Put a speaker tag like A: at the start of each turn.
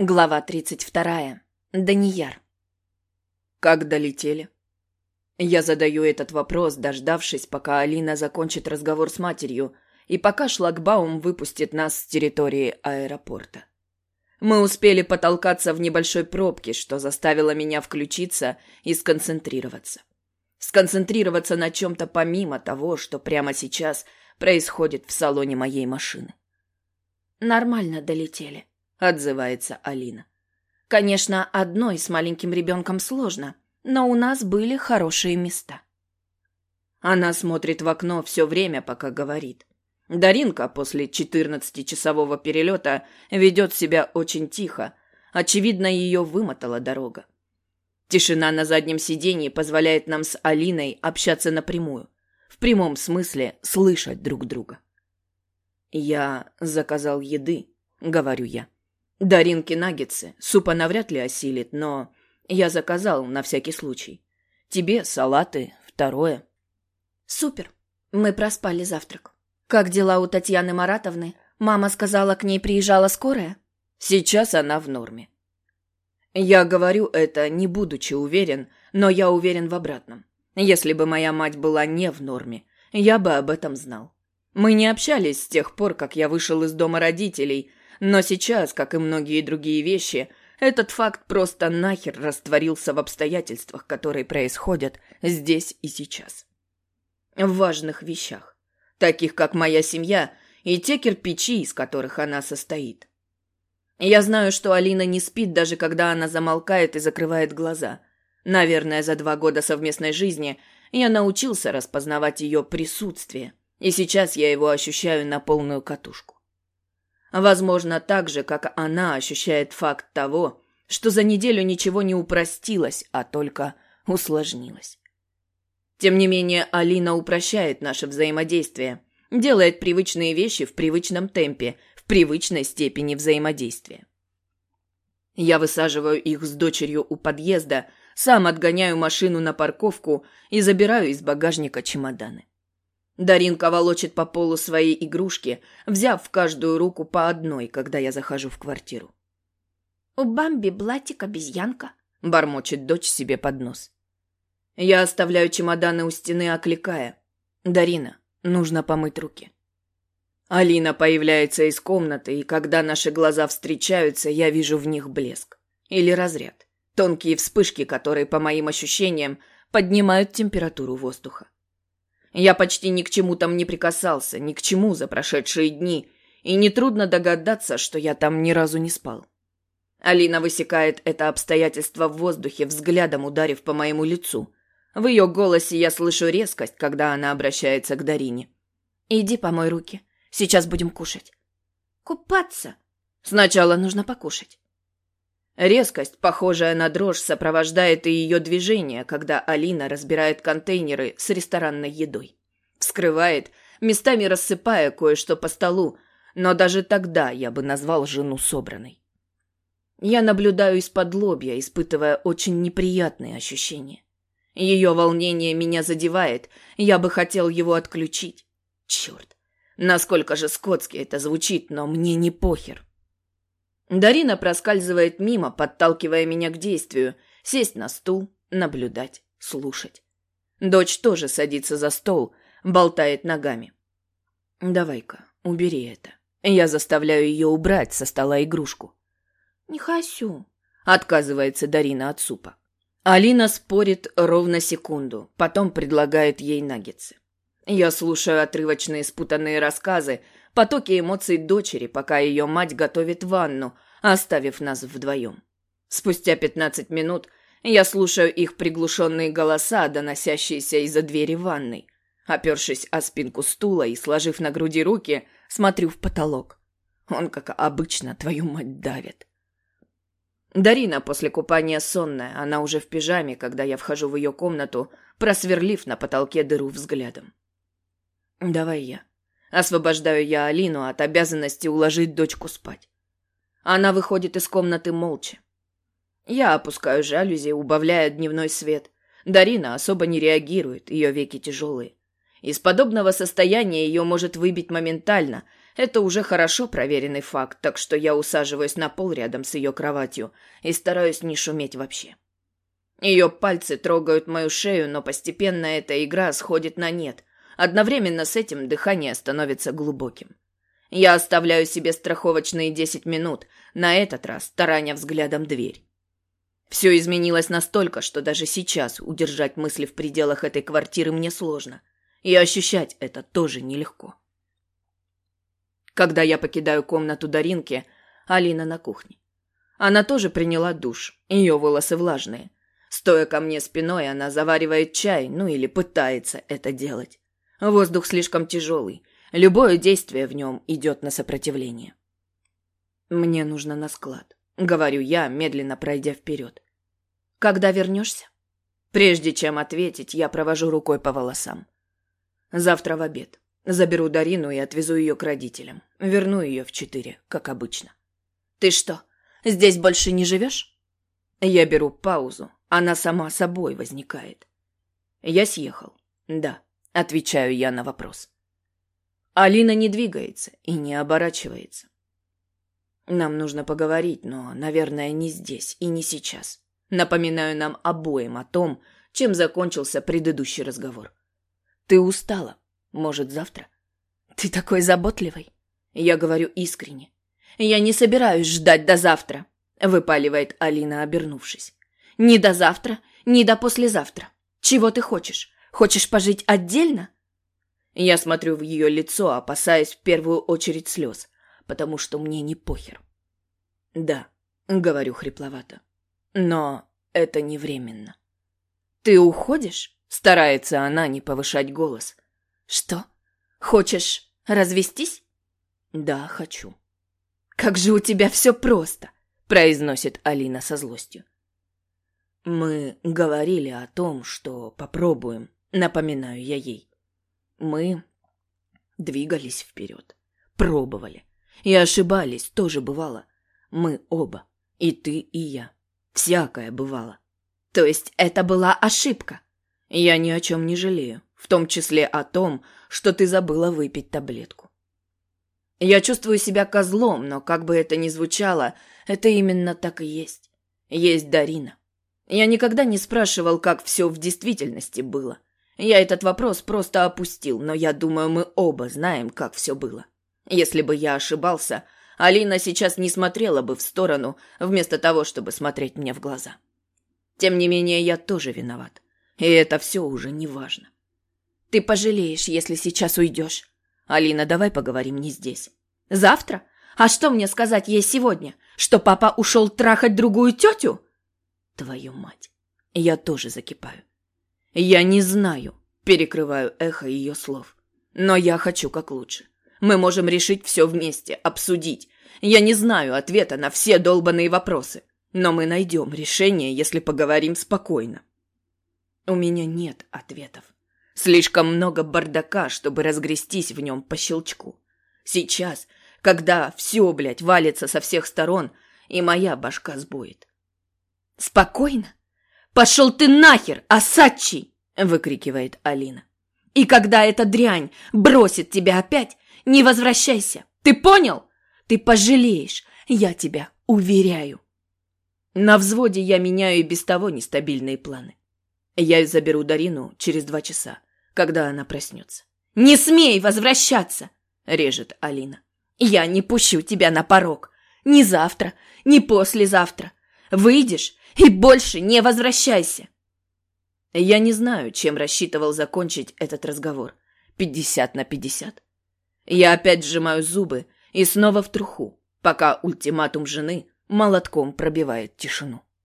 A: Глава 32. Данияр.
B: Как долетели? Я задаю этот вопрос, дождавшись, пока Алина закончит разговор с матерью и пока шлагбаум выпустит нас с территории аэропорта. Мы успели потолкаться в небольшой пробке, что заставило меня включиться и сконцентрироваться. Сконцентрироваться на чем-то помимо того, что прямо сейчас происходит в салоне моей машины.
A: Нормально долетели.
B: — отзывается Алина.
A: «Конечно, одной с маленьким ребенком сложно, но у нас были хорошие места».
B: Она смотрит в окно все время, пока говорит. Даринка после 14-часового перелета ведет себя очень тихо. Очевидно, ее вымотала дорога. Тишина на заднем сиденье позволяет нам с Алиной общаться напрямую. В прямом смысле слышать друг друга. «Я заказал еды», — говорю я. Даринки наггетсы. Супа навряд ли осилит, но я заказал на всякий случай. Тебе салаты, второе.
A: Супер. Мы проспали завтрак. Как дела у Татьяны Маратовны? Мама сказала, к ней приезжала скорая?
B: Сейчас она в норме. Я говорю это, не будучи уверен, но я уверен в обратном. Если бы моя мать была не в норме, я бы об этом знал. Мы не общались с тех пор, как я вышел из дома родителей, но сейчас, как и многие другие вещи, этот факт просто нахер растворился в обстоятельствах, которые происходят здесь и сейчас. В важных вещах, таких как моя семья и те кирпичи, из которых она состоит. Я знаю, что Алина не спит, даже когда она замолкает и закрывает глаза. Наверное, за два года совместной жизни я научился распознавать ее присутствие, и сейчас я его ощущаю на полную катушку. Возможно, так же, как она ощущает факт того, что за неделю ничего не упростилось, а только усложнилось. Тем не менее, Алина упрощает наше взаимодействие, делает привычные вещи в привычном темпе, в привычной степени взаимодействия. Я высаживаю их с дочерью у подъезда, сам отгоняю машину на парковку и забираю из багажника чемоданы. Даринка волочит по полу свои игрушки, взяв в каждую руку по одной, когда я захожу в квартиру.
A: «У Бамби блатик обезьянка», —
B: бормочет дочь себе под нос. Я оставляю чемоданы у стены, окликая. «Дарина, нужно помыть руки». Алина появляется из комнаты, и когда наши глаза встречаются, я вижу в них блеск. Или разряд. Тонкие вспышки, которые, по моим ощущениям, поднимают температуру воздуха. Я почти ни к чему там не прикасался, ни к чему за прошедшие дни, и нетрудно догадаться, что я там ни разу не спал. Алина высекает это обстоятельство в воздухе, взглядом ударив по моему лицу. В ее голосе я слышу резкость, когда она обращается к Дарине.
A: «Иди помой руки. Сейчас будем кушать».
B: «Купаться?» «Сначала нужно покушать». Резкость, похожая на дрожь, сопровождает и ее движение, когда Алина разбирает контейнеры с ресторанной едой. Вскрывает, местами рассыпая кое-что по столу, но даже тогда я бы назвал жену собранной. Я наблюдаю из-под лобья, испытывая очень неприятные ощущения. Ее волнение меня задевает, я бы хотел его отключить. Черт, насколько же скотски это звучит, но мне не похер. Дарина проскальзывает мимо, подталкивая меня к действию. Сесть на стул, наблюдать, слушать. Дочь тоже садится за стол, болтает ногами. «Давай-ка, убери это». Я заставляю ее убрать со стола игрушку.
A: «Не хочу», —
B: отказывается Дарина от супа. Алина спорит ровно секунду, потом предлагает ей наггетсы. Я слушаю отрывочные спутанные рассказы, потоки эмоций дочери, пока ее мать готовит ванну, оставив нас вдвоем. Спустя пятнадцать минут я слушаю их приглушенные голоса, доносящиеся из-за двери ванной. Опершись о спинку стула и сложив на груди руки, смотрю в потолок. Он, как обычно, твою мать давит. Дарина после купания сонная, она уже в пижаме, когда я вхожу в ее комнату, просверлив на потолке дыру взглядом. «Давай я», Освобождаю я Алину от обязанности уложить дочку спать. Она выходит из комнаты молча. Я опускаю жалюзи, убавляя дневной свет. Дарина особо не реагирует, ее веки тяжелые. Из подобного состояния ее может выбить моментально, Это уже хорошо проверенный факт, так что я усаживаюсь на пол рядом с ее кроватью и стараюсь не шуметь вообще. Ее пальцы трогают мою шею, но постепенно эта игра сходит на нет. Одновременно с этим дыхание становится глубоким. Я оставляю себе страховочные десять минут, на этот раз тараня взглядом дверь. Все изменилось настолько, что даже сейчас удержать мысли в пределах этой квартиры мне сложно. И ощущать это тоже нелегко. Когда я покидаю комнату Даринки, Алина на кухне. Она тоже приняла душ, ее волосы влажные. Стоя ко мне спиной, она заваривает чай, ну или пытается это делать. Воздух слишком тяжелый, любое действие в нем идет на сопротивление. «Мне нужно на склад», — говорю я, медленно пройдя вперед. «Когда вернешься?» Прежде чем ответить, я провожу рукой по волосам. Завтра в обед. Заберу Дарину и отвезу ее к родителям. Верну ее в четыре, как обычно.
A: Ты что, здесь больше не живешь?
B: Я беру паузу. Она сама собой возникает. Я съехал. Да, отвечаю я на вопрос. Алина не двигается и не оборачивается. Нам нужно поговорить, но, наверное, не здесь и не сейчас. Напоминаю нам обоим о том, чем закончился предыдущий разговор. Ты устала. Может, завтра?
A: Ты такой заботливый.
B: Я говорю искренне. Я не собираюсь ждать до завтра, выпаливает Алина, обернувшись.
A: Ни до завтра, ни до послезавтра. Чего ты хочешь? Хочешь пожить отдельно?
B: Я смотрю в ее лицо, опасаясь в первую очередь слез, потому что мне не похер. Да, говорю хрипловато. Но это не временно.
A: Ты уходишь?
B: Старается она не повышать голос.
A: Что? Хочешь развестись?
B: Да, хочу.
A: Как же у тебя все просто,
B: произносит Алина со злостью. Мы говорили о том, что попробуем, напоминаю я ей. Мы двигались вперед, пробовали. И ошибались, тоже бывало. Мы оба, и ты, и я. Всякое бывало.
A: То есть это была ошибка?
B: Я ни о чем не жалею в том числе о том, что ты забыла выпить таблетку. Я чувствую себя козлом, но как бы это ни звучало, это именно так и есть. Есть Дарина. Я никогда не спрашивал, как все в действительности было. Я этот вопрос просто опустил, но я думаю, мы оба знаем, как все было. Если бы я ошибался, Алина сейчас не смотрела бы в сторону, вместо того, чтобы смотреть мне в глаза. Тем не менее, я тоже виноват. И это все уже не важно.
A: Ты пожалеешь, если сейчас уйдешь.
B: Алина, давай поговорим не здесь.
A: Завтра? А что мне сказать ей сегодня? Что папа ушел трахать другую тетю?
B: Твою мать. Я тоже закипаю. Я не знаю, перекрываю эхо ее слов. Но я хочу как лучше. Мы можем решить все вместе, обсудить. Я не знаю ответа на все долбанные вопросы. Но мы найдем решение, если поговорим спокойно. У меня нет ответов. Слишком много бардака, чтобы разгрестись в нем по щелчку. Сейчас, когда все, блядь, валится со всех сторон, и моя башка сбоит.
A: «Спокойно? Пошел ты нахер, Асачи!» — выкрикивает Алина. «И когда эта дрянь бросит тебя опять, не возвращайся. Ты понял? Ты пожалеешь, я тебя уверяю».
B: На взводе я меняю и без того нестабильные планы. Я заберу Дарину через два часа когда она проснется.
A: «Не смей возвращаться!» — режет Алина. «Я не пущу тебя на порог. Ни завтра, ни послезавтра. Выйдешь и больше не возвращайся!»
B: Я не знаю, чем рассчитывал закончить этот разговор. Пятьдесят на пятьдесят. Я опять сжимаю зубы и снова в труху, пока ультиматум жены молотком пробивает тишину.